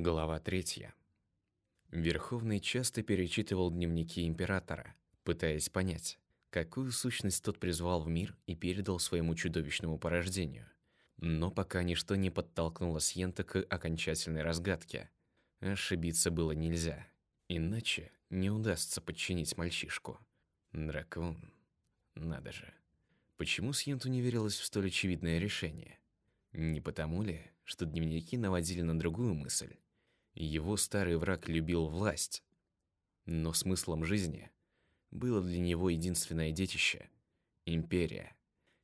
Глава третья. Верховный часто перечитывал дневники императора, пытаясь понять, какую сущность тот призвал в мир и передал своему чудовищному порождению. Но пока ничто не подтолкнуло Сьента к окончательной разгадке. Ошибиться было нельзя, иначе не удастся подчинить мальчишку. Дракон. Надо же. Почему Сьенту не верилось в столь очевидное решение? Не потому ли, что дневники наводили на другую мысль? Его старый враг любил власть, но смыслом жизни было для него единственное детище – империя.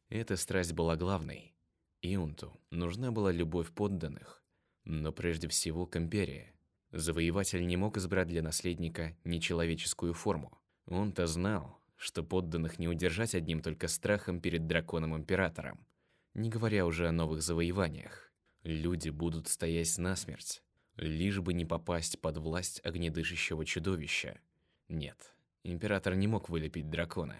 Эта страсть была главной. Иунту нужна была любовь подданных, но прежде всего к империи. Завоеватель не мог избрать для наследника нечеловеческую форму. Он-то знал, что подданных не удержать одним только страхом перед драконом-императором, не говоря уже о новых завоеваниях. Люди будут стоять насмерть, лишь бы не попасть под власть огнедышащего чудовища. Нет, император не мог вылепить дракона.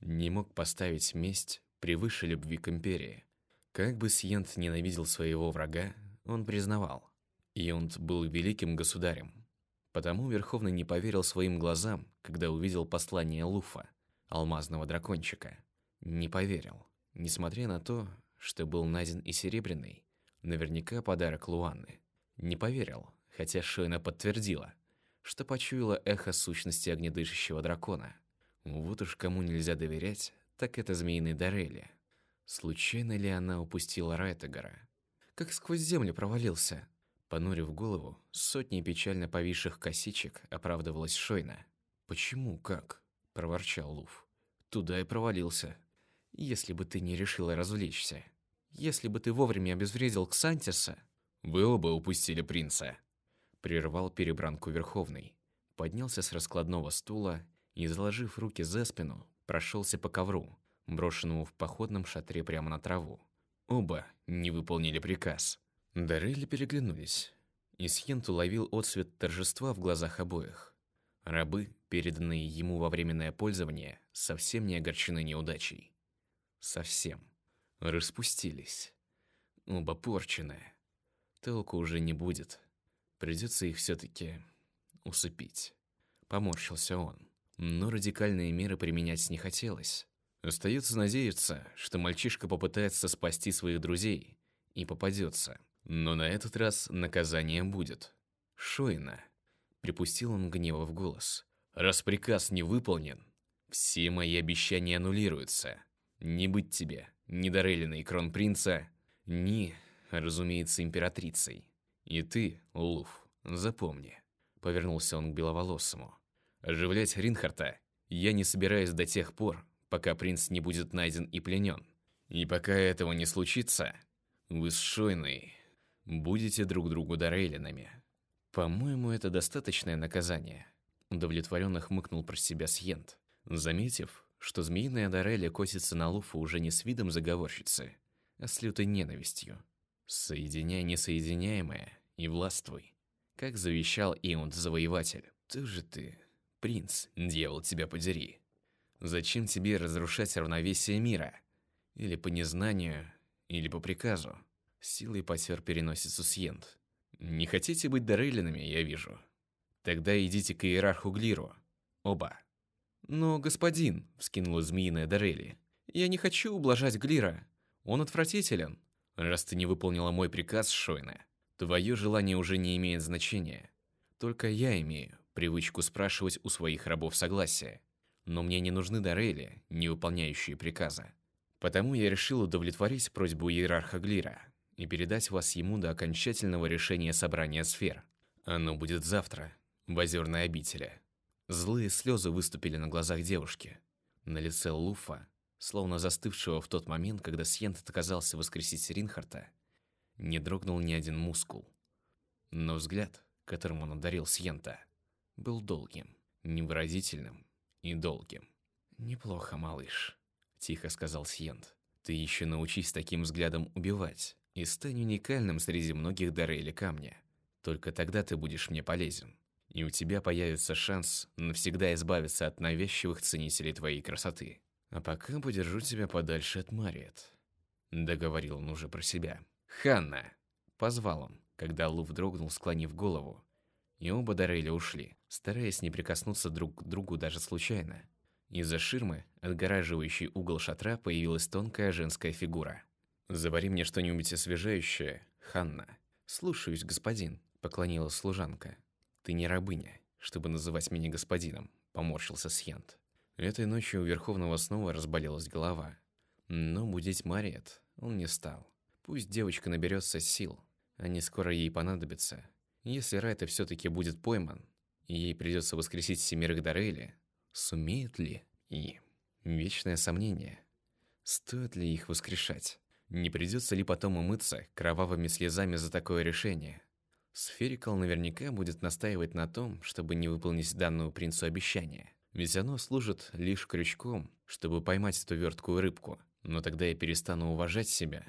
Не мог поставить месть превыше любви к империи. Как бы Сьент ненавидел своего врага, он признавал. Ионт был великим государем. Потому Верховный не поверил своим глазам, когда увидел послание Луфа, алмазного дракончика. Не поверил, несмотря на то, что был найден и серебряный, наверняка подарок Луанны. Не поверил, хотя Шойна подтвердила, что почуяла эхо сущности огнедышащего дракона. Вот уж кому нельзя доверять, так это змеиной Дарели. Случайно ли она упустила Райтегора? Как сквозь землю провалился. Понурив голову, сотни печально повисших косичек оправдывалась Шойна. «Почему? Как?» – проворчал Луф. «Туда и провалился. Если бы ты не решила развлечься. Если бы ты вовремя обезвредил Ксантиса...» «Вы оба упустили принца», — прервал перебранку Верховный. Поднялся с раскладного стула и, заложив руки за спину, прошелся по ковру, брошенному в походном шатре прямо на траву. Оба не выполнили приказ. Дарели переглянулись. И Сьент уловил отсвет торжества в глазах обоих. Рабы, переданные ему во временное пользование, совсем не огорчены неудачей. Совсем. Распустились. Оба порченые толку уже не будет. Придется их все-таки усыпить. Поморщился он. Но радикальные меры применять не хотелось. Остается надеяться, что мальчишка попытается спасти своих друзей и попадется. Но на этот раз наказание будет. Шойна. Припустил он гнева в голос. Раз приказ не выполнен, все мои обещания аннулируются. Не быть тебе ни Дорелина и Кронпринца, ни разумеется, императрицей. И ты, Луф, запомни, повернулся он к беловолосому. Оживлять Ринхарта я не собираюсь до тех пор, пока принц не будет найден и пленен. И пока этого не случится, вы с Шойной будете друг другу Дорейлинами. По-моему, это достаточное наказание. Удовлетворенно хмыкнул про себя Сьент, заметив, что змеиная Дореля косится на Луфа уже не с видом заговорщицы, а с лютой ненавистью. Соединяй несоединяемое и властвуй, как завещал Иунд-завоеватель. Ты же ты, принц, дьявол тебя подери. Зачем тебе разрушать равновесие мира? Или по незнанию, или по приказу? Силой потер переносицу Сьент. Не хотите быть Дорейлинами, я вижу. Тогда идите к иерарху Глиру. Оба. Но, господин, вскинула змеиная Дорели, я не хочу ублажать Глира. Он отвратителен. Раз ты не выполнила мой приказ, Шойна, твое желание уже не имеет значения. Только я имею привычку спрашивать у своих рабов согласия. Но мне не нужны Дорели, не выполняющие приказа. Потому я решил удовлетворить просьбу иерарха Глира и передать вас ему до окончательного решения собрания сфер. Оно будет завтра, в озерной обители. Злые слезы выступили на глазах девушки. На лице Луфа словно застывшего в тот момент, когда Сьент отказался воскресить Ринхарта, не дрогнул ни один мускул. Но взгляд, которым он одарил Сьента, был долгим, невыразительным и долгим. «Неплохо, малыш», — тихо сказал Сьент. «Ты еще научись таким взглядом убивать и стань уникальным среди многих дарей камня. Только тогда ты будешь мне полезен, и у тебя появится шанс навсегда избавиться от навязчивых ценителей твоей красоты». А пока подержу тебя подальше от Мариет. Договорил он уже про себя. Ханна! Позвал он, когда Лу дрогнул, склонив голову. И оба Дарейля ушли, стараясь не прикоснуться друг к другу даже случайно. Из-за ширмы, отгораживающей угол шатра, появилась тонкая женская фигура. «Завари мне что-нибудь освежающее, Ханна». «Слушаюсь, господин», — поклонилась служанка. «Ты не рабыня, чтобы называть меня господином», — поморщился Сьент. Этой ночью у Верховного снова разболелась голова. Но будить Мариет он не стал. Пусть девочка наберется сил, они скоро ей понадобятся. Если Райта все-таки будет пойман, и ей придется воскресить семерых Дарейли, сумеет ли? И вечное сомнение. Стоит ли их воскрешать? Не придется ли потом умыться кровавыми слезами за такое решение? Сферикал наверняка будет настаивать на том, чтобы не выполнить данную принцу обещание. Ведь оно служит лишь крючком, чтобы поймать эту верткую рыбку. Но тогда я перестану уважать себя,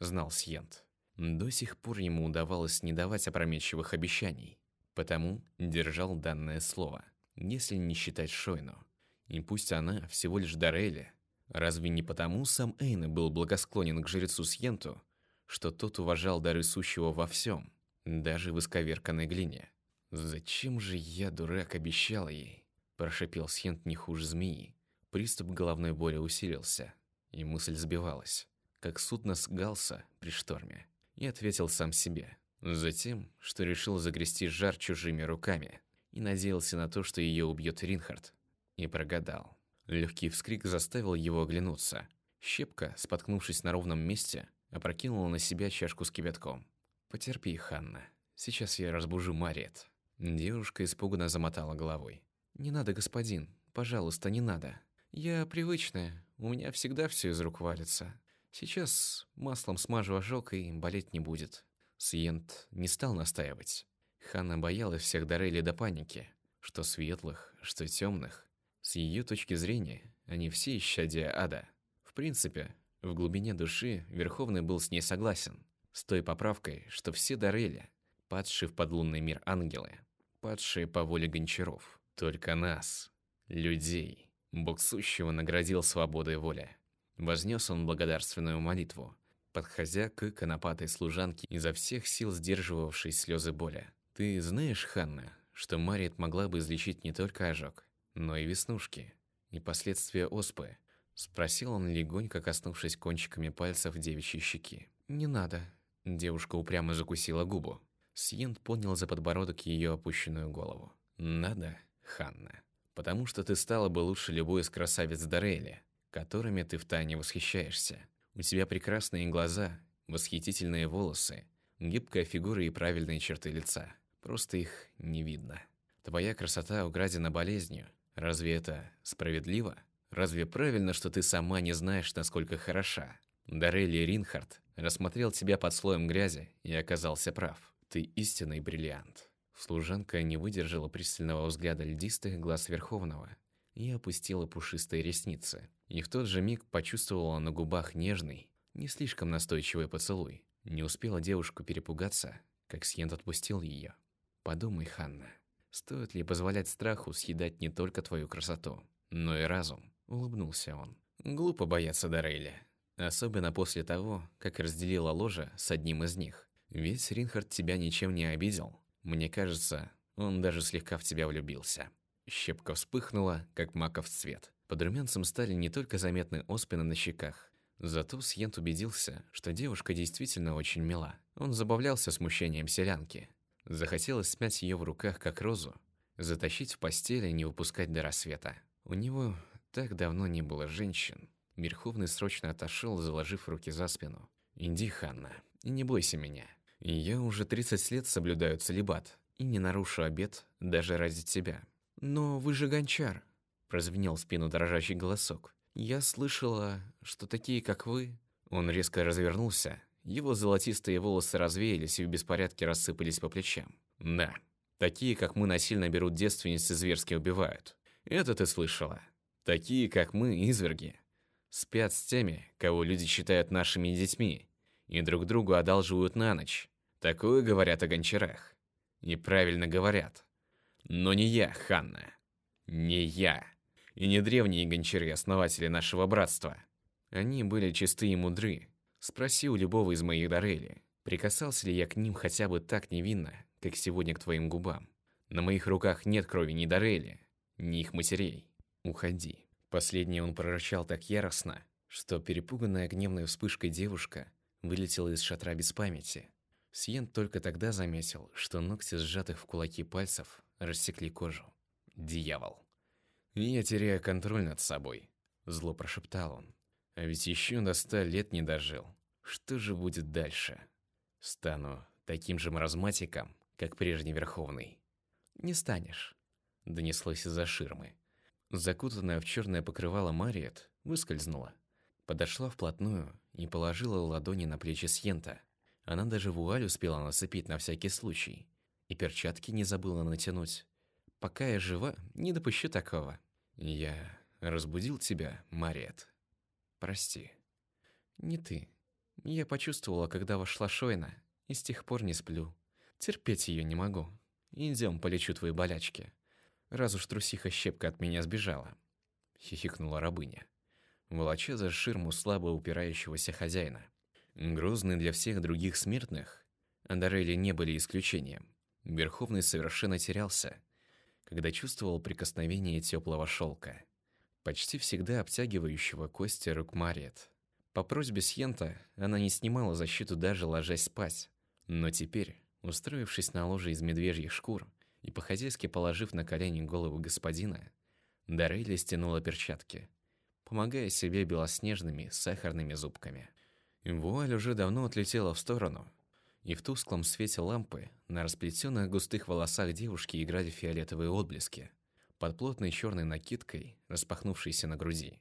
знал Сьент. До сих пор ему удавалось не давать опрометчивых обещаний, потому держал данное слово, если не считать Шойну. И пусть она всего лишь Дарели, разве не потому сам Эйна был благосклонен к жрецу Сьенту, что тот уважал дары сущего во всем, даже в исковерканной глине? «Зачем же я, дурак, обещал ей?» – прошипел Сьент не хуже змеи. Приступ головной боли усилился, и мысль сбивалась, как судно сгался при шторме и ответил сам себе. Затем, что решил загрести жар чужими руками и надеялся на то, что ее убьет Ринхард. И прогадал. Легкий вскрик заставил его оглянуться. Щепка, споткнувшись на ровном месте, опрокинула на себя чашку с кипятком. «Потерпи, Ханна. Сейчас я разбужу Мариет». Девушка испуганно замотала головой. «Не надо, господин. Пожалуйста, не надо. Я привычная. У меня всегда все из рук валится. Сейчас маслом смажу ожог и болеть не будет. Сиент не стал настаивать. Ханна боялась всех Дарели до паники, что светлых, что темных. С ее точки зрения, они все исчадия ада. В принципе, в глубине души Верховный был с ней согласен, с той поправкой, что все Дарели, падшие в подлунный мир ангелы, падшие по воле гончаров. Только нас, людей, Бог сущего наградил свободой воли. Вознес он благодарственную молитву, подходя к конопатой служанке, изо всех сил сдерживавшей слезы боли. «Ты знаешь, Ханна, что Мариет могла бы излечить не только ожог, но и веснушки, и последствия оспы?» Спросил он, легонько коснувшись кончиками пальцев девичьей щеки. «Не надо». Девушка упрямо закусила губу. Сьент поднял за подбородок ее опущенную голову. «Надо, Ханна. Потому что ты стала бы лучше любой из красавиц Дарейли которыми ты втайне восхищаешься. У тебя прекрасные глаза, восхитительные волосы, гибкая фигура и правильные черты лица. Просто их не видно. Твоя красота украдена болезнью. Разве это справедливо? Разве правильно, что ты сама не знаешь, насколько хороша? Дарелли Ринхард рассмотрел тебя под слоем грязи и оказался прав. Ты истинный бриллиант. Служанка не выдержала пристального взгляда льдистых глаз Верховного и опустила пушистые ресницы. И в тот же миг почувствовала на губах нежный, не слишком настойчивый поцелуй. Не успела девушка перепугаться, как Сьент отпустил ее. Подумай, Ханна, стоит ли позволять страху съедать не только твою красоту, но и разум? Улыбнулся он. Глупо бояться Дарейля. Особенно после того, как разделила ложе с одним из них. Ведь Ринхард тебя ничем не обидел. Мне кажется, он даже слегка в тебя влюбился. Щепка вспыхнула, как маков цвет. Под румянцем стали не только заметны оспины на щеках. Зато Сьент убедился, что девушка действительно очень мила. Он забавлялся смущением селянки. Захотелось смять ее в руках, как розу, затащить в постель и не выпускать до рассвета. У него так давно не было женщин. Верховный срочно отошел, заложив руки за спину. «Иди, Ханна, и не бойся меня. Я уже 30 лет соблюдаю целебат и не нарушу обет даже ради тебя. «Но вы же гончар», – прозвенел в спину дрожащий голосок. «Я слышала, что такие, как вы...» Он резко развернулся. Его золотистые волосы развеялись и в беспорядке рассыпались по плечам. «Да, такие, как мы, насильно берут девственниц и зверски убивают. Это ты слышала. Такие, как мы, изверги. Спят с теми, кого люди считают нашими детьми, и друг другу одалживают на ночь. Такое говорят о гончарах. И правильно говорят. Но не я, Ханна. Не я. И не древние гончары, основатели нашего братства. Они были чисты и мудры. Спроси у любого из моих дарели. Прикасался ли я к ним хотя бы так невинно, как сегодня к твоим губам? На моих руках нет крови ни Дарели, ни их матерей. Уходи. Последнее он прорычал так яростно, что перепуганная гневной вспышкой девушка вылетела из шатра без памяти. Сиен только тогда заметил, что ногти сжатых в кулаки пальцев рассекли кожу. Дьявол. «Я теряю контроль над собой», — зло прошептал он. «А ведь еще до ста лет не дожил. Что же будет дальше? Стану таким же маразматиком, как прежний Верховный». «Не станешь», — донеслось из-за ширмы. Закутанная в черное покрывало Мариет выскользнула. Подошла вплотную и положила ладони на плечи Сьента. Она даже вуаль успела нацепить на всякий случай. И перчатки не забыла натянуть. Пока я жива, не допущу такого. Я разбудил тебя, Мариет. Прости. Не ты. Я почувствовала, когда вошла Шойна, и с тех пор не сплю. Терпеть ее не могу. Идем, полечу твои болячки. Раз уж трусиха щепка от меня сбежала. Хихикнула рабыня. Волоча за ширму слабо упирающегося хозяина. Грозный для всех других смертных, Андарели не были исключением. Верховный совершенно терялся, когда чувствовал прикосновение теплого шелка, почти всегда обтягивающего кости рук Мариет. По просьбе Сьента она не снимала защиту даже ложась спать. Но теперь, устроившись на ложе из медвежьих шкур и по-хозяйски положив на колени голову господина, Дарейли стянула перчатки, помогая себе белоснежными сахарными зубками. Вуаль уже давно отлетела в сторону, и в тусклом свете лампы на расплетенных густых волосах девушки играли фиолетовые отблески. Под плотной черной накидкой, распахнувшейся на груди,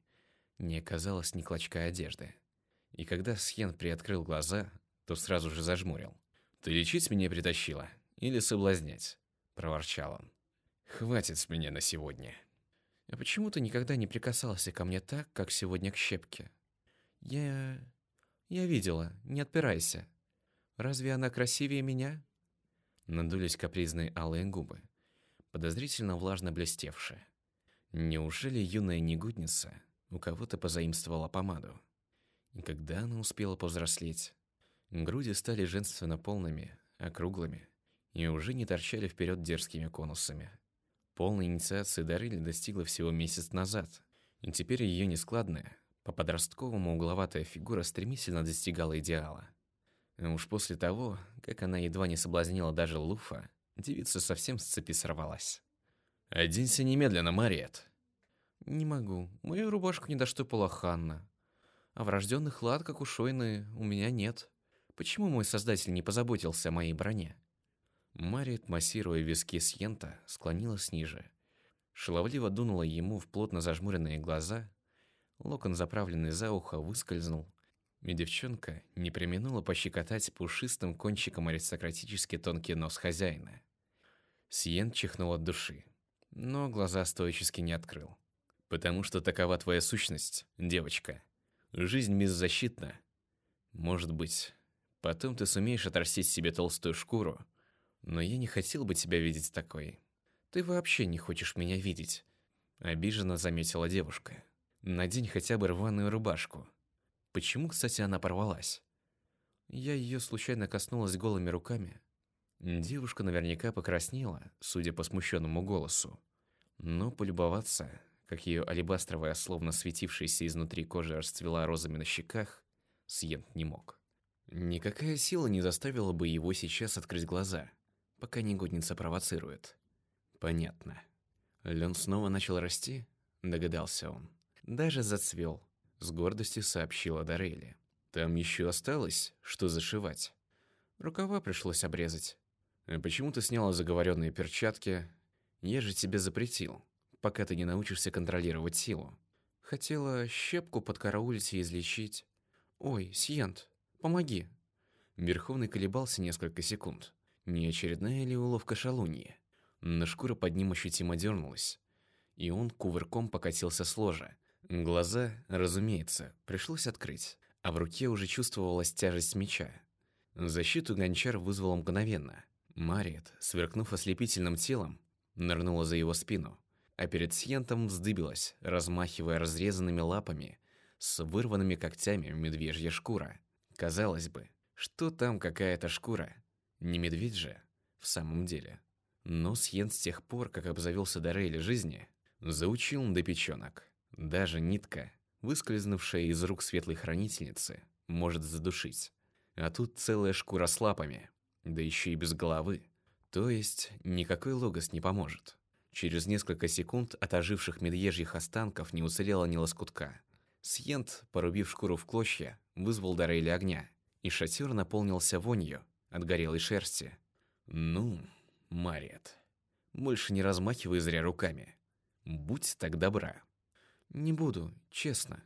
не оказалось ни клочка одежды. И когда Сьен приоткрыл глаза, то сразу же зажмурил. «Ты лечить меня притащила? Или соблазнять?» – проворчал он. «Хватит с меня на сегодня». «А почему ты никогда не прикасался ко мне так, как сегодня к щепке?» «Я... я видела, не отпирайся», Разве она красивее меня? Надулись капризные алые губы, подозрительно влажно блестевшие. Неужели юная негодница у кого-то позаимствовала помаду? И когда она успела повзрослеть? Груди стали женственно полными, округлыми, и уже не торчали вперед дерзкими конусами. Полной инициации Дарыли достигла всего месяц назад, и теперь ее нескладная, по-подростковому угловатая фигура стремительно достигала идеала. Уж после того, как она едва не соблазнила даже Луфа, девица совсем с цепи сорвалась. «Оденься немедленно, Мариет!» «Не могу. Мою рубашку не доштопала Ханна. А врожденных лад, как у Шойны, у меня нет. Почему мой создатель не позаботился о моей броне?» Мариет, массируя виски Сьента, склонилась ниже. Шаловливо дунула ему в плотно зажмуренные глаза. Локон, заправленный за ухо, выскользнул, и девчонка не применула пощекотать пушистым кончиком аристократически тонкий нос хозяина. Сиен чихнул от души, но глаза стоически не открыл. «Потому что такова твоя сущность, девочка. Жизнь беззащитна. Может быть, потом ты сумеешь отрастить себе толстую шкуру, но я не хотел бы тебя видеть такой. Ты вообще не хочешь меня видеть», — обиженно заметила девушка. «Надень хотя бы рваную рубашку». Почему, кстати, она порвалась? Я ее случайно коснулась голыми руками. Девушка наверняка покраснела, судя по смущенному голосу. Но полюбоваться, как ее алебастровая, словно светившаяся изнутри кожа расцвела розами на щеках, Сьент не мог. Никакая сила не заставила бы его сейчас открыть глаза, пока негодница провоцирует. Понятно. Лен снова начал расти, догадался он. Даже зацвел, с гордостью сообщила Дарейли. Там еще осталось, что зашивать. Рукава пришлось обрезать. А почему ты сняла заговоренные перчатки? Я же тебе запретил, пока ты не научишься контролировать силу. Хотела щепку подкараулить и излечить. Ой, Сьент, помоги. Верховный колебался несколько секунд. Не очередная ли уловка шалуньи? Но шкура под ним ощутимо дернулась, и он кувырком покатился с ложа, Глаза, разумеется, пришлось открыть, а в руке уже чувствовалась тяжесть меча. Защиту гончар вызвал мгновенно. Мариет, сверкнув ослепительным телом, нырнула за его спину, а перед Сьентом вздыбилась, размахивая разрезанными лапами с вырванными когтями медвежья шкура. Казалось бы, Что там какая-то шкура? Не медведь же, в самом деле. Но Сьен с тех пор, как обзавелся Дарейли жизни, заучил до печенок. Даже нитка, выскользнувшая из рук светлой хранительницы, может задушить. А тут целая шкура с лапами, да еще и без головы. То есть никакой логос не поможет. Через несколько секунд от оживших медвежьих останков не уцелело ни лоскутка. Сьент, порубив шкуру в клочья, вызвал Дарейли огня, и шатер наполнился вонью от горелой шерсти. «Ну, Мариет, больше не размахивай зря руками. Будь так добра». «Не буду, честно».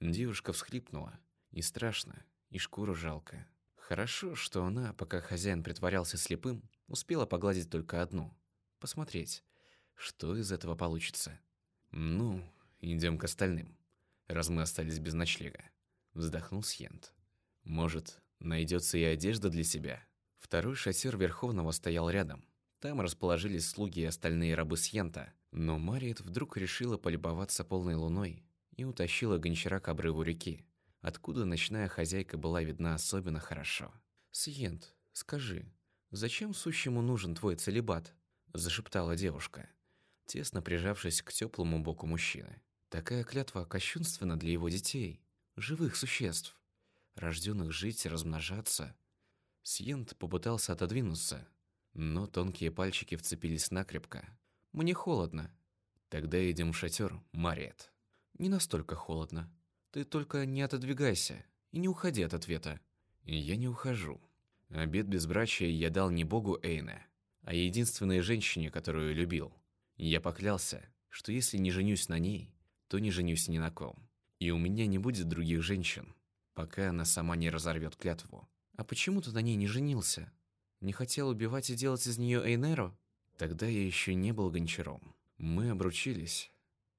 Девушка всхлипнула. И страшно, и шкуру жалко. Хорошо, что она, пока хозяин притворялся слепым, успела погладить только одну. Посмотреть, что из этого получится. Ну, идем к остальным, раз мы остались без ночлега. Вздохнул Сьент. Может, найдется и одежда для себя? Второй шатер Верховного стоял рядом. Там расположились слуги и остальные рабы Сьента, но Мариет вдруг решила полюбоваться полной луной и утащила гончара к обрыву реки, откуда ночная хозяйка была видна особенно хорошо. «Сиент, скажи, зачем сущему нужен твой целебат?» – зашептала девушка тесно прижавшись к теплому боку мужчины. Такая клятва кощунственна для его детей, живых существ, рожденных жить и размножаться. Сьент попытался отодвинуться, но тонкие пальчики вцепились накрепко. «Мне холодно». «Тогда идем в шатер, Мариет». «Не настолько холодно. Ты только не отодвигайся и не уходи от ответа». «Я не ухожу. Обед безбрачия я дал не богу Эйне, а единственной женщине, которую любил. Я поклялся, что если не женюсь на ней, то не женюсь ни на ком. И у меня не будет других женщин, пока она сама не разорвет клятву. А почему ты на ней не женился? Не хотел убивать и делать из нее Эйнеру? Тогда я еще не был гончаром. Мы обручились,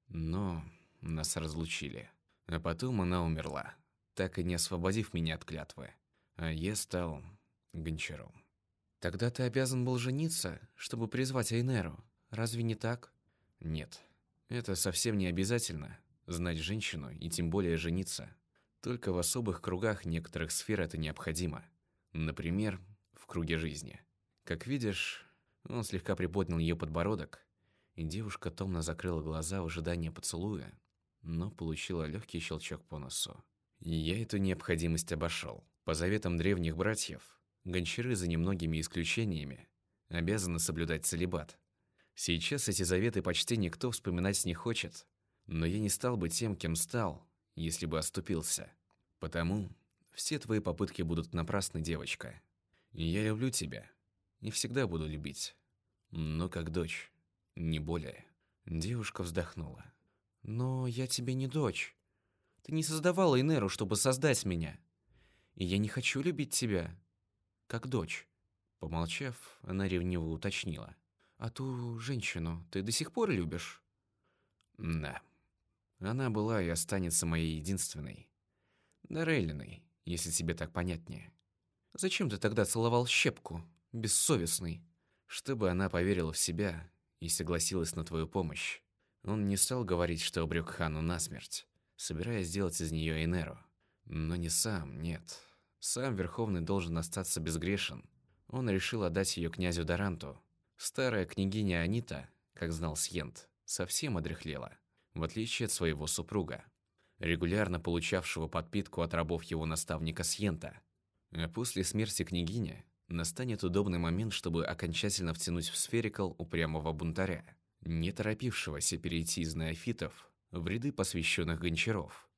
но нас разлучили. А потом она умерла, так и не освободив меня от клятвы. А я стал гончаром. Тогда ты обязан был жениться, чтобы призвать Эйнеру. Разве не так? Нет. Это совсем не обязательно знать женщину и тем более жениться. Только в особых кругах некоторых сфер это необходимо. Например, в круге жизни. Как видишь, он слегка приподнял ее подбородок, и девушка томно закрыла глаза в ожидании поцелуя, но получила легкий щелчок по носу. Я эту необходимость обошел. По заветам древних братьев, гончары за немногими исключениями обязаны соблюдать целебат. Сейчас эти заветы почти никто вспоминать не хочет, но я не стал бы тем, кем стал, если бы оступился. Потому все твои попытки будут напрасны, девочка. Я люблю тебя и всегда буду любить, но как дочь, не более. Девушка вздохнула. Но я тебе не дочь. Ты не создавала Инеру, чтобы создать меня. И я не хочу любить тебя, как дочь. Помолчав, она ревниво уточнила. А ту женщину ты до сих пор любишь? Да. Она была и останется моей единственной. Дарейлиной, если тебе так понятнее. Зачем ты тогда целовал щепку, бессовестный? Чтобы она поверила в себя и согласилась на твою помощь. Он не стал говорить, что обрек Хану насмерть, собираясь сделать из нее Энеру. Но не сам, нет. Сам Верховный должен остаться безгрешен. Он решил отдать ее князю Даранту, Старая княгиня Анита, как знал Сьент, совсем одряхлела, в отличие от своего супруга, регулярно получавшего подпитку от рабов его наставника Сьента. А после смерти княгини настанет удобный момент, чтобы окончательно втянуть в сферикал упрямого бунтаря, не торопившегося перейти из неофитов в ряды посвященных гончаров.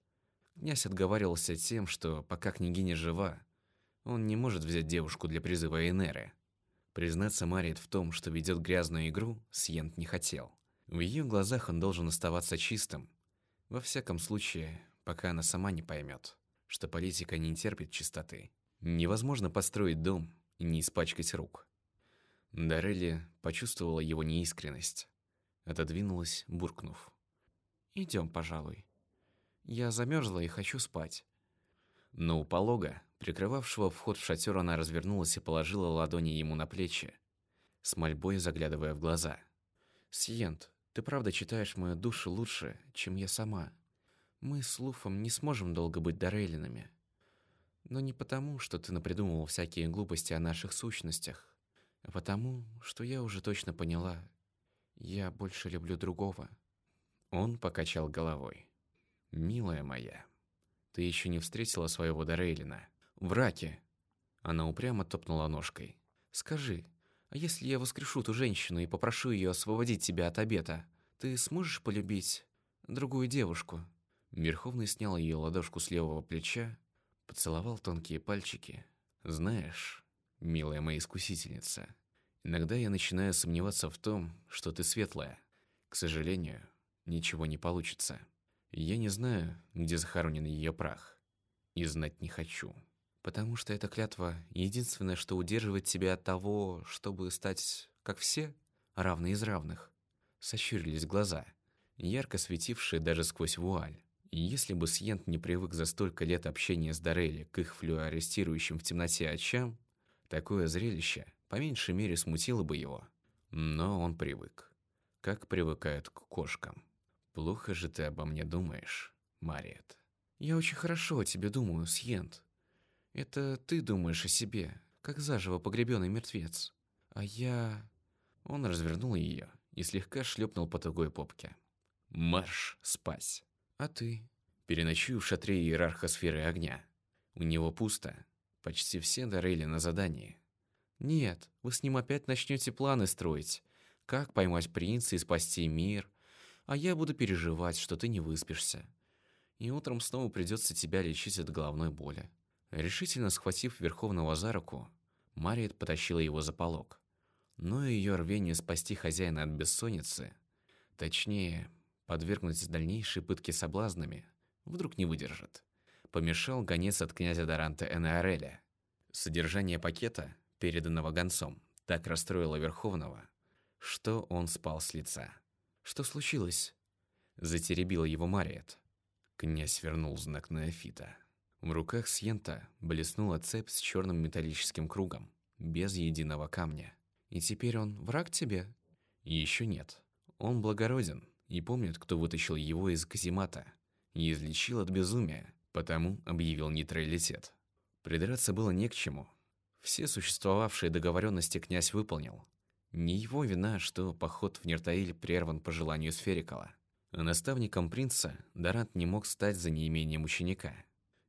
Князь отговаривался тем, что пока княгиня жива, он не может взять девушку для призыва Энеры – Признаться Мариет в том, что ведет грязную игру, Сьент не хотел. В ее глазах он должен оставаться чистым. Во всяком случае, пока она сама не поймет, что политика не терпит чистоты. Невозможно построить дом и не испачкать рук. Дарелли почувствовала его неискренность. Отодвинулась, буркнув. «Идем, пожалуй. Я замерзла и хочу спать». Но у полога прикрывавшего вход в шатер, она развернулась и положила ладони ему на плечи, с мольбой заглядывая в глаза. «Сиент, ты правда читаешь мою душу лучше, чем я сама? Мы с Луфом не сможем долго быть Дорейлинами». Но не потому, что ты напридумывал всякие глупости о наших сущностях, а потому, что я уже точно поняла, я больше люблю другого. Он покачал головой. «Милая моя, ты еще не встретила своего Дорейлина. В раке!» Она упрямо топнула ножкой. «Скажи, а если я воскрешу ту женщину и попрошу ее освободить тебя от обета, ты сможешь полюбить другую девушку?» Верховный снял ее ладошку с левого плеча, поцеловал тонкие пальчики. «Знаешь, милая моя искусительница, иногда я начинаю сомневаться в том, что ты светлая. К сожалению, ничего не получится. Я не знаю, где захоронен ее прах. И знать не хочу. Потому что эта клятва — единственное, что удерживает тебя от того, чтобы стать, как все, равны из равных. Сощурились глаза, ярко светившие даже сквозь вуаль. Если бы Сьент не привык за столько лет общения с Дорелли к их флюорестирующим в темноте очам, такое зрелище по меньшей мере смутило бы его. Но он привык. Как привыкают к кошкам. Плохо же ты обо мне думаешь, Мариет. Я очень хорошо о тебе думаю, Сьент. Это ты думаешь о себе, как заживо погребенный мертвец. А я... Он развернул ее и слегка шлепнул по тугой попке. Марш, спась. А ты? Переночую в шатре иерарха сферы огня. У него пусто. Почти все Дорейли на задании. Нет, вы с ним опять начнете планы строить. Как поймать принца и спасти мир. А я буду переживать, что ты не выспишься. И утром снова придется тебя лечить от головной боли. Решительно схватив Верховного за руку, Мариет потащила его за полог. Но ее рвение спасти хозяина от бессонницы, точнее, подвергнуть дальнейшей пытке соблазнами, вдруг не выдержит. Помешал гонец от князя Даранта Энеареля. Содержание пакета, переданного гонцом, так расстроило Верховного, что он спал с лица. «Что случилось?» Затеребила его Мариет. Князь вернул знак Неофита. В руках Сьента блеснула цепь с черным металлическим кругом, без единого камня. «И теперь он враг тебе?» «Еще нет. Он благороден, и помнит, кто вытащил его из каземата и излечил от безумия, потому объявил нейтралитет. Придраться было не к чему. Все существовавшие договоренности князь выполнил. Не его вина, что поход в Нертаиль прерван по желанию Сферикала. А наставником принца Дарат не мог стать за неимением ученика.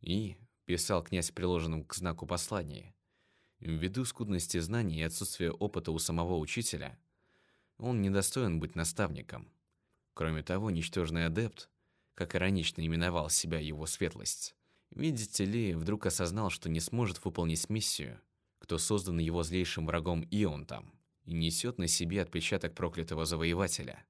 И, писал князь приложенным к знаку послании, ввиду скудности знаний и отсутствия опыта у самого учителя, он недостоин быть наставником – Кроме того, ничтожный адепт, как иронично именовал себя его светлость, видите ли, вдруг осознал, что не сможет выполнить миссию, кто создан его злейшим врагом Ионтом, и несет на себе отпечаток проклятого завоевателя.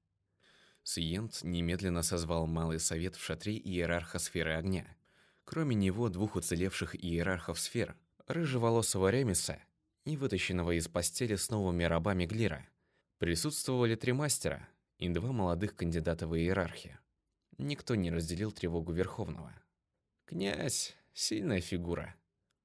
Сиент немедленно созвал Малый Совет в шатре иерарха сферы огня. Кроме него двух уцелевших иерархов сфер, рыжеволосого Ремиса и вытащенного из постели с новыми рабами Глира, присутствовали три мастера, и два молодых кандидата в иерархи. Никто не разделил тревогу Верховного. Князь – сильная фигура,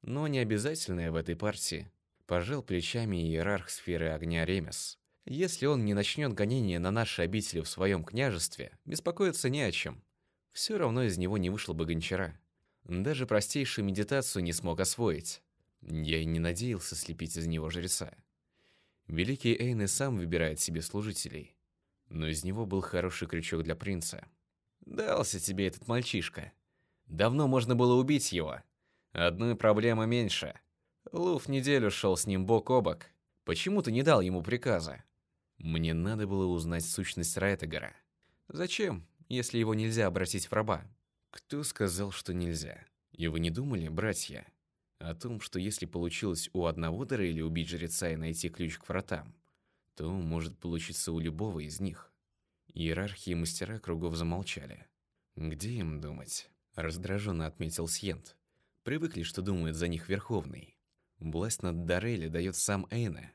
но не обязательная в этой партии. Пожал плечами иерарх сферы огня Ремес. Если он не начнет гонение на наши обители в своем княжестве, беспокоиться не о чем. Все равно из него не вышло бы гончара. Даже простейшую медитацию не смог освоить. Я и не надеялся слепить из него жреца. Великий Эйн и сам выбирает себе служителей но из него был хороший крючок для принца. «Дался тебе этот мальчишка. Давно можно было убить его. Одной проблемы меньше. Луф неделю шел с ним бок о бок. Почему ты не дал ему приказа?» Мне надо было узнать сущность Райтегора. Зачем, если его нельзя обратить в раба? Кто сказал, что нельзя? И вы не думали, братья, о том, что если получилось у одного или убить жреца и найти ключ к вратам, то может получиться у любого из них. Иерархи и мастера кругов замолчали. Где им думать? Раздраженно отметил Сьент. Привыкли, что думает за них Верховный. Власть над Дарели дает сам Эйна,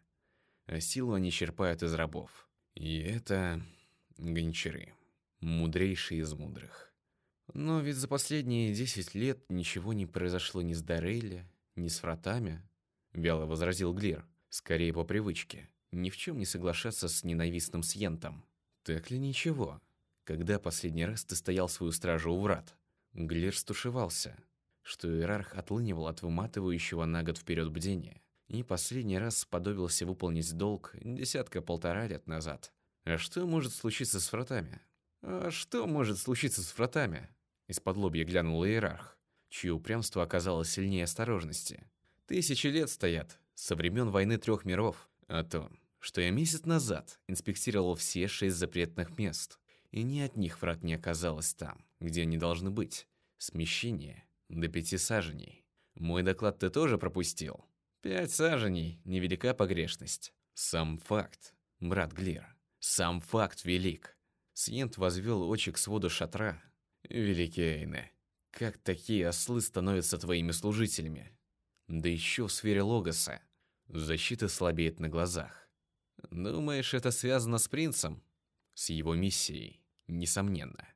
а силу они черпают из рабов. И это гончары, мудрейшие из мудрых. Но ведь за последние десять лет ничего не произошло ни с Дарели, ни с вратами, вяло возразил Глир, скорее по привычке ни в чем не соглашаться с ненавистным Сьентом. Так ли ничего? Когда последний раз ты стоял свою стражу у врат? Глир стушевался. что иерарх отлынивал от выматывающего на год вперед бдения и последний раз сподобился выполнить долг десятка-полтора лет назад. А что может случиться с вратами? А что может случиться с вратами? Из-под лобья глянул иерарх, чье упрямство оказалось сильнее осторожности. Тысячи лет стоят, со времен войны трех миров, о том, что я месяц назад инспектировал все шесть запретных мест, и ни от них врат не оказалось там, где они должны быть. Смещение до пяти саженей. Мой доклад ты тоже пропустил? Пять саженей – невелика погрешность. Сам факт, брат Глир, сам факт велик. Сиент возвел очи к своду шатра. Великий Эйне, как такие ослы становятся твоими служителями? Да еще в сфере Логоса. Защита слабеет на глазах. Думаешь, это связано с принцем? С его миссией? Несомненно.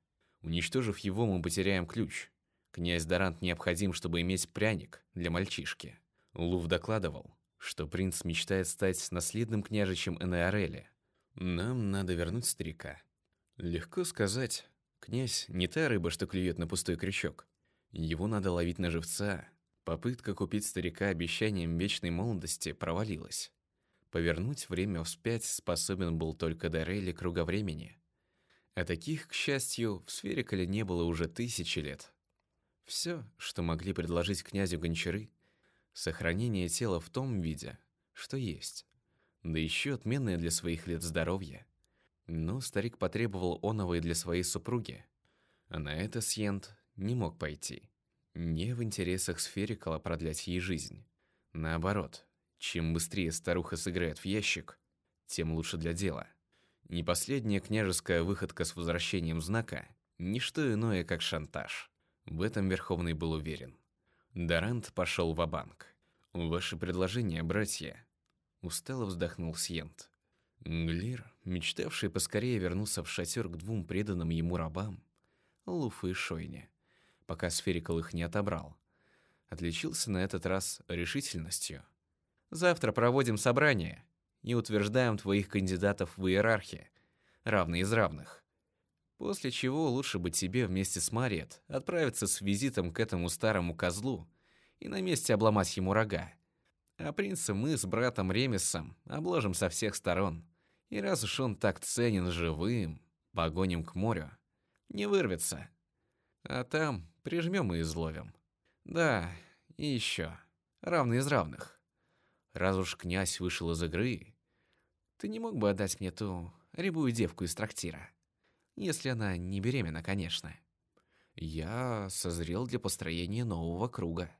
Уничтожив его, мы потеряем ключ. Князь Дарант необходим, чтобы иметь пряник для мальчишки. Лув докладывал, что принц мечтает стать наследным княжичем Энеореля. Нам надо вернуть старика. Легко сказать. Князь не та рыба, что клюет на пустой крючок. Его надо ловить на живца. Попытка купить старика обещанием вечной молодости провалилась. Повернуть время вспять способен был только Дарейли круга времени. А таких, к счастью, в сфере Кали не было уже тысячи лет. Все, что могли предложить князю гончары, Сохранение тела в том виде, что есть. Да еще отменное для своих лет здоровье. Но старик потребовал оного и для своей супруги. А на это Сьент не мог пойти. Не в интересах сферикала продлять ей жизнь. Наоборот, чем быстрее старуха сыграет в ящик, тем лучше для дела. Не последняя княжеская выходка с возвращением знака – ничто иное, как шантаж. В этом Верховный был уверен. Дарант пошел в банк «Ваше предложение, братья?» Устало вздохнул Сьент. Глир, мечтавший поскорее вернуться в шатер к двум преданным ему рабам, Луфу и Шойне, пока Сферикал их не отобрал, отличился на этот раз решительностью. «Завтра проводим собрание и утверждаем твоих кандидатов в иерархии, равные из равных. После чего лучше бы тебе вместе с Мариет отправиться с визитом к этому старому козлу и на месте обломать ему рога. А принца мы с братом Ремесом обложим со всех сторон. И раз уж он так ценен живым, погоним к морю, не вырвется. А там прижмем и изловим. Да, и еще. Равный из равных. Раз уж князь вышел из игры, ты не мог бы отдать мне ту рябую девку из трактира? Если она не беременна, конечно. Я созрел для построения нового круга.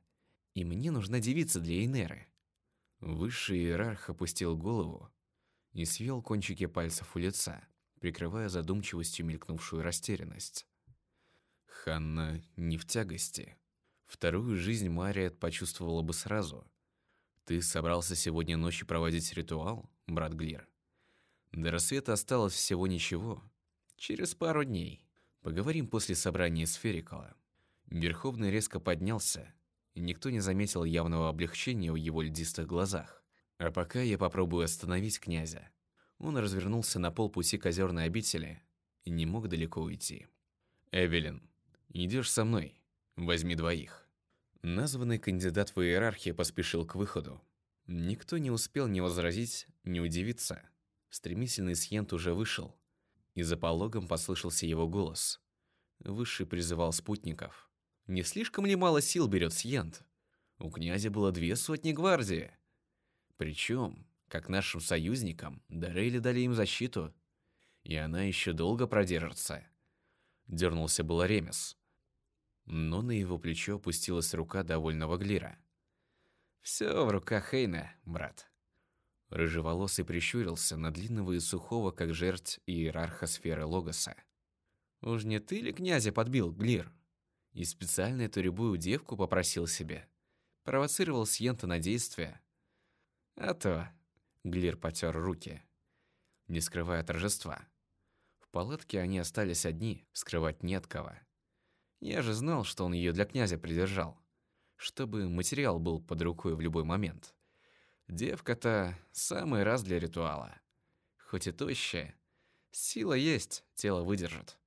И мне нужна девица для Инеры. Высший иерарх опустил голову и свел кончики пальцев у лица, прикрывая задумчивостью мелькнувшую растерянность. Ханна не в тягости. Вторую жизнь Мариет почувствовала бы сразу. Ты собрался сегодня ночью проводить ритуал, брат Глир? До рассвета осталось всего ничего. Через пару дней. Поговорим после собрания Сферикала. Верховный резко поднялся, и никто не заметил явного облегчения в его льдистых глазах. А пока я попробую остановить князя. Он развернулся на полпути к озерной обители и не мог далеко уйти. «Эвелин, идешь со мной. Возьми двоих». Названный кандидат в иерархии поспешил к выходу. Никто не успел ни возразить, ни удивиться. Стремительный Сьент уже вышел, и за пологом послышался его голос. Высший призывал спутников. «Не слишком ли мало сил берет Сьент? У князя было две сотни гвардии. Причем, как нашим союзникам, Дарейли дали им защиту, и она еще долго продержится». Дернулся было Ремес, но на его плечо опустилась рука довольного Глира. «Все в руках Хейна, брат». Рыжеволосый прищурился на длинного и сухого, как жерть иерарха сферы Логоса. «Уж не ты ли князя подбил, Глир?» И специально эту рябую девку попросил себе. Провоцировал Сьента на действие. «А то...» — Глир потер руки, не скрывая торжества. В палатке они остались одни, скрывать не от кого. Я же знал, что он ее для князя придержал, чтобы материал был под рукой в любой момент. Девка-то самый раз для ритуала. Хоть и тощая, сила есть, тело выдержит.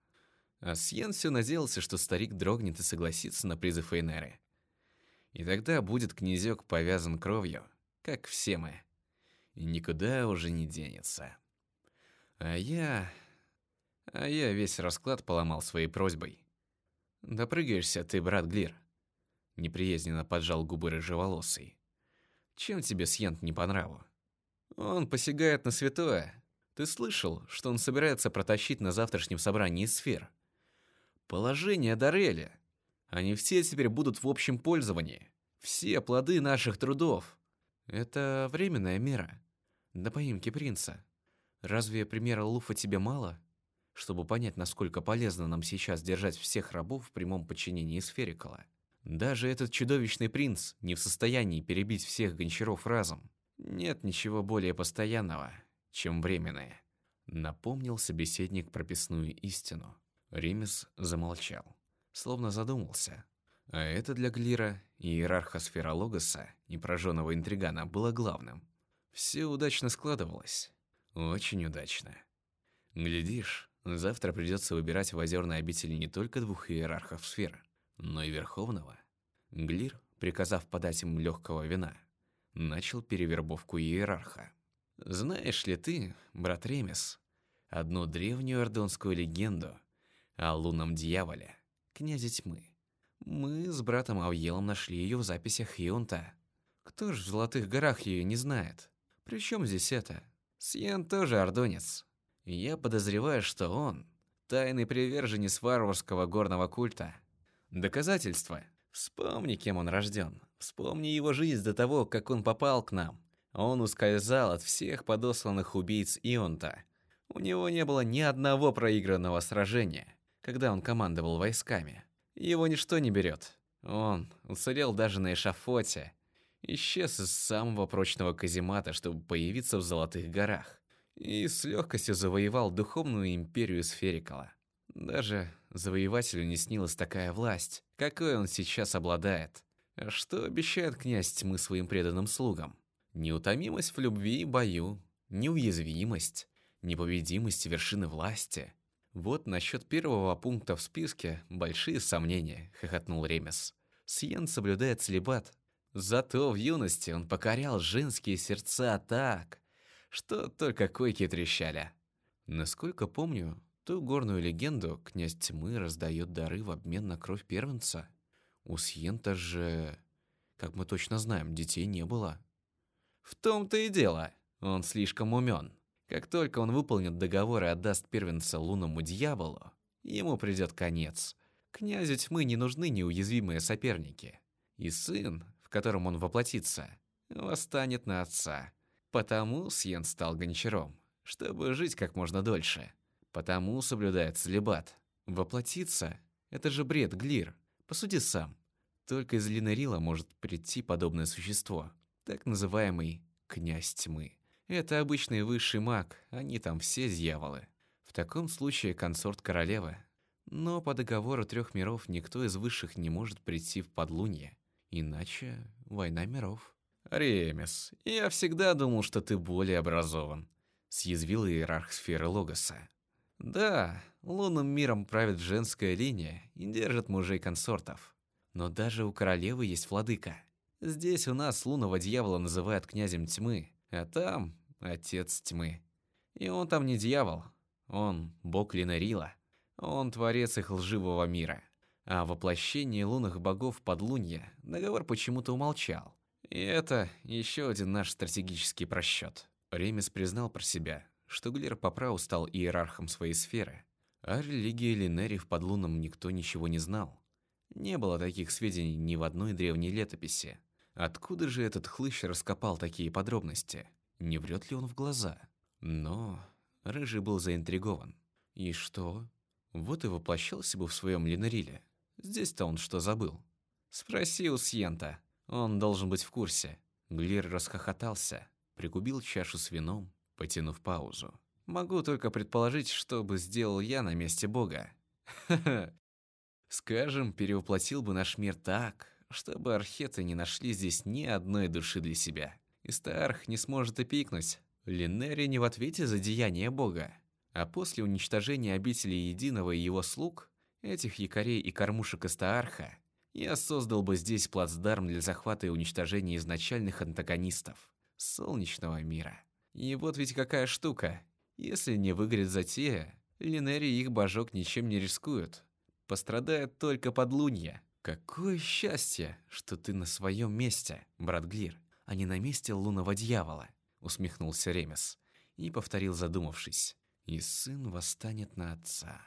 А Сьен все надеялся, что старик дрогнет и согласится на призыв Эйнеры. И тогда будет князек повязан кровью, как все мы. И никуда уже не денется. А я... А я весь расклад поломал своей просьбой. Допрыгаешься ты, брат Глир. Неприязненно поджал губы рыжеволосый. Чем тебе Сьент не по нраву? Он посягает на святое. Ты слышал, что он собирается протащить на завтрашнем собрании сфер? Положение Дарели. Они все теперь будут в общем пользовании. Все плоды наших трудов. Это временная мера. До поимки принца. Разве примера Луфа тебе мало? Чтобы понять, насколько полезно нам сейчас держать всех рабов в прямом подчинении Сферикала. Даже этот чудовищный принц не в состоянии перебить всех гончаров разом. Нет ничего более постоянного, чем временное. Напомнил собеседник прописную истину. Римес замолчал, словно задумался. А это для Глира, иерарха сферологоса и прожженного интригана, было главным. Все удачно складывалось. Очень удачно. Глядишь, завтра придется выбирать в озерной обители не только двух иерархов сфер, но и Верховного. Глир, приказав подать им легкого вина, начал перевербовку иерарха. Знаешь ли ты, брат Ремес, одну древнюю ордонскую легенду о лунном дьяволе, князе тьмы? Мы с братом Авьелом нашли ее в записях Хионта. Кто ж в Золотых горах ее не знает? Причем здесь это? Сьен тоже ордонец. Я подозреваю, что он тайный приверженец варварского горного культа – Доказательства. Вспомни, кем он рожден. Вспомни его жизнь до того, как он попал к нам. Он ускользал от всех подосланных убийц Ионта. У него не было ни одного проигранного сражения, когда он командовал войсками. Его ничто не берет. Он уцелел даже на эшафоте. Исчез из самого прочного каземата, чтобы появиться в Золотых горах. И с легкостью завоевал духовную империю Сферикала. Даже завоевателю не снилась такая власть, какой он сейчас обладает. Что обещает князь тьмы своим преданным слугам? Неутомимость в любви и бою, неуязвимость, непобедимость вершины власти. Вот насчет первого пункта в списке большие сомнения, хохотнул Ремес. Сиен соблюдает целебат. Зато в юности он покорял женские сердца так, что только койки трещали. Насколько помню, Ту горную легенду князь тьмы раздает дары в обмен на кровь первенца. У Сьента же, как мы точно знаем, детей не было. В том-то и дело, он слишком умен. Как только он выполнит договор и отдаст первенца лунному дьяволу, ему придет конец. Князю тьмы не нужны неуязвимые соперники. И сын, в котором он воплотится, восстанет на отца. Потому Сьен стал гончаром, чтобы жить как можно дольше. Потому соблюдает целебат. Воплотиться – это же бред, Глир. Посуди сам. Только из Линарила может прийти подобное существо. Так называемый «князь тьмы». Это обычный высший маг, они там все дьяволы. В таком случае консорт королевы. Но по договору трех миров никто из высших не может прийти в подлунье. Иначе война миров. «Ремес, я всегда думал, что ты более образован», – съязвил иерарх сферы Логоса. Да, лунным миром правит женская линия и держит мужей-консортов. Но даже у королевы есть владыка. Здесь у нас лунного дьявола называют князем тьмы, а там отец тьмы. И он там не дьявол, он бог Линарила. Он творец их лживого мира. А воплощение лунных богов подлунья договор почему-то умолчал. И это еще один наш стратегический просчет. Ремес признал про себя, что Глер по праву стал иерархом своей сферы. О религии Линери в подлунном никто ничего не знал. Не было таких сведений ни в одной древней летописи. Откуда же этот хлыщ раскопал такие подробности? Не врет ли он в глаза? Но Рыжий был заинтригован. И что? Вот и воплощался бы в своем Линериле. Здесь-то он что забыл? Спроси у Сьента. Он должен быть в курсе. Глир расхохотался, пригубил чашу с вином, потянув паузу. Могу только предположить, что бы сделал я на месте Бога. Скажем, перевоплотил бы наш мир так, чтобы археты не нашли здесь ни одной души для себя. И Старх не сможет и пикнуть. Линнери не в ответе за деяния Бога. А после уничтожения обители Единого и его слуг, этих якорей и кормушек Истаарха, я создал бы здесь плацдарм для захвата и уничтожения изначальных антагонистов солнечного мира. И вот ведь какая штука. Если не выгорит затея, Линери и их божок ничем не рискуют. Пострадает только подлунья. Какое счастье, что ты на своем месте, брат Глир, а не на месте лунного дьявола, усмехнулся Ремес и повторил, задумавшись. И сын восстанет на отца.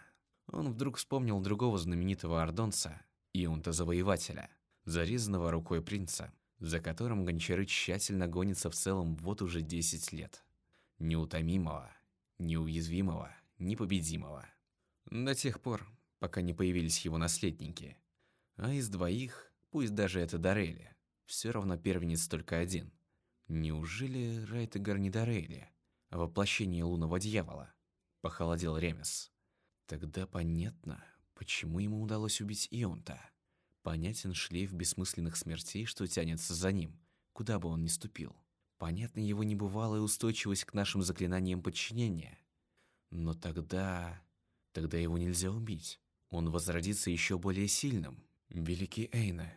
Он вдруг вспомнил другого знаменитого ордонца, Ионта Завоевателя, зарезанного рукой принца, за которым гончары тщательно гонятся в целом вот уже 10 лет. Неутомимого, неуязвимого, непобедимого. До тех пор, пока не появились его наследники. А из двоих, пусть даже это Дарели, все равно первенец только один. Неужели Райтегар не Дарели, а воплощение лунного дьявола? Похолодел Ремес. Тогда понятно, почему ему удалось убить Ионта. Понятен шлейф бессмысленных смертей, что тянется за ним, куда бы он ни ступил. Понятна его небывалая устойчивость к нашим заклинаниям подчинения. Но тогда... Тогда его нельзя убить. Он возродится еще более сильным. Великий Эйна,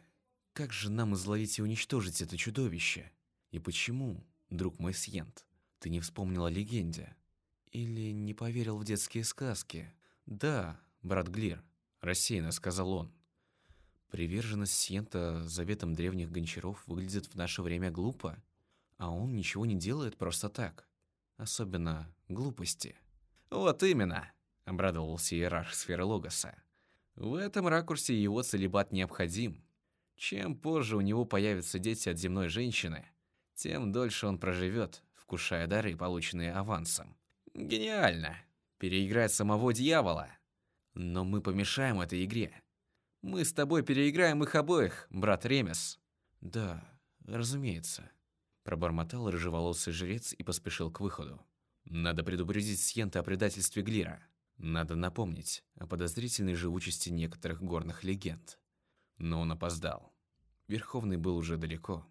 как же нам изловить и уничтожить это чудовище? И почему, друг мой Сьент, ты не вспомнил о легенде? Или не поверил в детские сказки? Да, брат Глир, рассеянно сказал он. Приверженность Сьента заветам древних гончаров выглядит в наше время глупо, а он ничего не делает просто так. Особенно глупости. Вот именно, обрадовался иерарх сферы Логоса. В этом ракурсе его целебат необходим. Чем позже у него появятся дети от земной женщины, тем дольше он проживет, вкушая дары, полученные авансом. Гениально. Переиграть самого дьявола. Но мы помешаем этой игре. Мы с тобой переиграем их обоих, брат Ремес. Да, разумеется. Пробормотал рыжеволосый жрец и поспешил к выходу. Надо предупредить Сьента о предательстве Глира. Надо напомнить о подозрительной живучести некоторых горных легенд. Но он опоздал. Верховный был уже далеко.